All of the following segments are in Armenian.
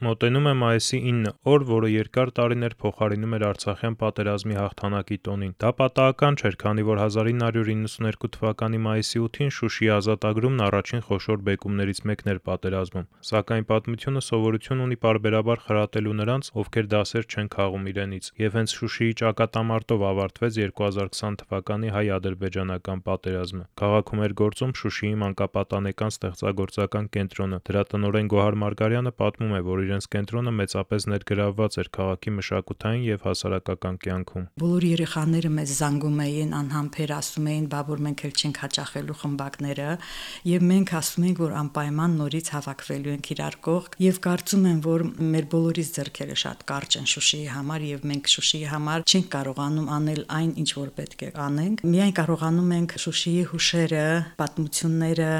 Մոտենում է մայիսի 9, օր, որը երկար տարիներ փոխարինում էր Արցախյան պատերազմի հաղթանակի տոնին։ Դա պատահական չէր, քանի որ 1992 թվականի մայիսի 8-ին Շուշիի ազատագրումն առաջին խոշոր բեկումներից մեկն էր պատերազմում։ Սակայն պատմությունը սովորություն ունի parberabar խրատելու նրանց, ովքեր դասեր չեն քաղում իրենից, եւ հենց Շուշիի ճակատամարտով ավարտվեց 2020 թվականի հայ-ադրբեջանական պատերազմը։ Քաղաքում էր գործում Շուշիի մանկապատանեկան ստեղծագործական կենտրոնը։ Դրա տնօրեն Գոհար Մարգարյանը պատմում է, որ իրենց կենտրոնը մեծապես ներգրավված էր քաղաքի մշակութային եւ հասարակական կյանքում։ Բոլոր երեխաները մեզ զանգում էին, անհամբեր ասում էին, «Բա որ մենք էլ չենք հաճախելու խմբակները» եւ մենք ասում ենք, որ անպայման նորից հավաքվելու ենք իրար կողք եւ կարծում եմ, որ մեր բոլորիս ձեռքերը շատ կարճ են Շուշիի համար եւ մենք Շուշիի համար չենք կարողանում անել այն, ինչ որ պետք է անենք։ Միայն կարողանում ենք Շուշիի հուշերը, պատմությունները,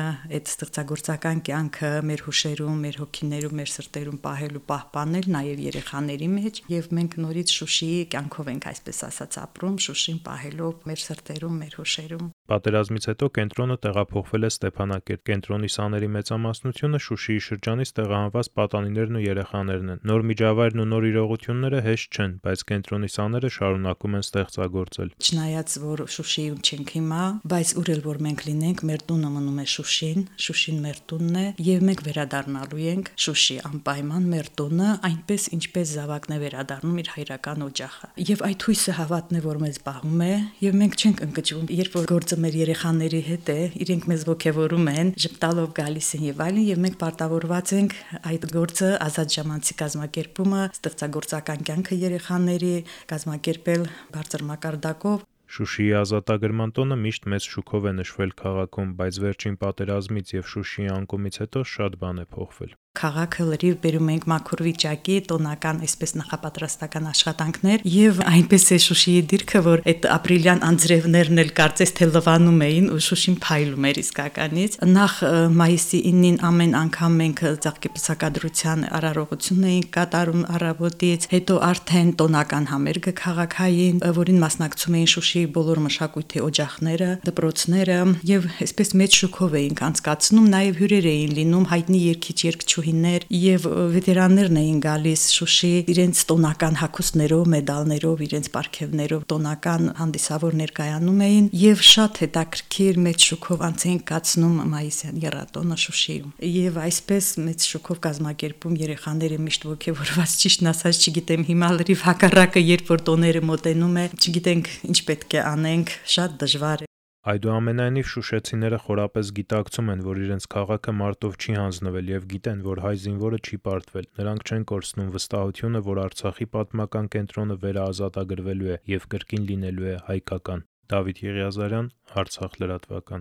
այդ ստեղծագործական կյանքը մեր հուշերում, մեր հոգիներում, մեր սրտերում պահել պահելու, պահպանել նաև երեխաների մեջ եւ մենք նորից Շուշիի կյանքով ենք այսպես ասած ապրում, Շուշին պահելով մեր սրտերում, մեր հուշերում։ Պատերազմից հետո կենտրոնը տեղափոխվել է Ստեփանակերտ։ Կենտրոնի սաների մեծամասնությունը Շուշիի շրջանից տեղահանված պատանիներն ու երեխաներն են։ Նոր միջավայրն ու նոր իրողությունները հեշտ չեն, բայց կենտրոնի սաները շարունակում են ստեղծագործել։ Չնայած որ Շուշիում չենք հիմա, բայց ուր էլ որ մենք լինենք, մեր տունը մնում է Շուշին, Շուշին մեր տունն է եւ մենք վերադառնալու ենք Շուշի անպայման մեր տունը այնպես ինչպես զավակն է վերադառնում իր հայրական օջախը։ Եվ այդ հույսը հավատն է, որ մեզ պահում է, եւ մենք չենք ընկճվում, երբ որ գործը մեր երեխաների հետ է, իրենք մեզ ողջևորում են, ճպտալով գալիս են եւ այլն, եւ մենք պարտավորված ենք այդ գործը ազատ ժամանցի կազմակերպումը, ստեղծագործական կյանքը երեխաների կազմակերպել բարձր մակարդակով Շուշիի ազատագրման տոնը միշտ մեծ շուկով է նշվել քաղաքում, բայց վերջին պատերազմից եւ Շուշիի անկումից հետո շատ բան է փոխվել քաղաքը լրիվ բերում ենք մաքուր վիճակի, տոնական այսպես նախապատրաստական աշխատանքներ եւ այնպես է Շուշիի դիրքը, որ այդ ապրիլյան անձրևներն էլ կարծես թե լվանում էին ու Շուշին փայլում էր իսկականից։ Նախ մայիսի 9-ին ամեն անգամ մենք ցաղկեպսակադրության արարողությունն էինք կատարում առավոտից, հետո արդեն տոնական համերգը քաղաքային, որին մասնակցում էին Շուշիի բոլոր մշակույթի օջախները, դպրոցները եւ այսպես մեծ շուկով էինք անցկացնում, նաեւ հյուրեր էին լինում հայտնի երկիչ երկչուհի ուսանողիններ եւ վետերաններն էին գալիս Շուշի իրենց տոնական հագուստներով, մեդալներով, իրենց պարգևներով տոնական հանդիսավոր ներկայանում էին եւ շատ հետաքրքիր մեծ շուկով անց էին կացնում մայիսյան երաթոնը Շուշիում։ Եվ այսպես մեծ շուկով կազմակերպում երեխաները միշտ ողջավորված ճիշտն ասած չգիտեմ հիմա լրիվ հակառակը երբ որ տոները մոտենում է, չգիտենք ինչ պետք է անենք, շատ դժվար Այդուամենայնիվ շուշեցիները խորապես գիտակցում են, որ իրենց քաղաքը մարտով չի հանձնվել եւ գիտեն, որ հայ զինվորը չի պարտվել։ Նրանք չեն կորցնում վստահությունը, որ Արցախի պատմական կենտրոնը վերաազատագրվելու է եւ կրկին լինելու է հայկական։ Դավիթ Եղիազարյան, Արցախ լրատվական։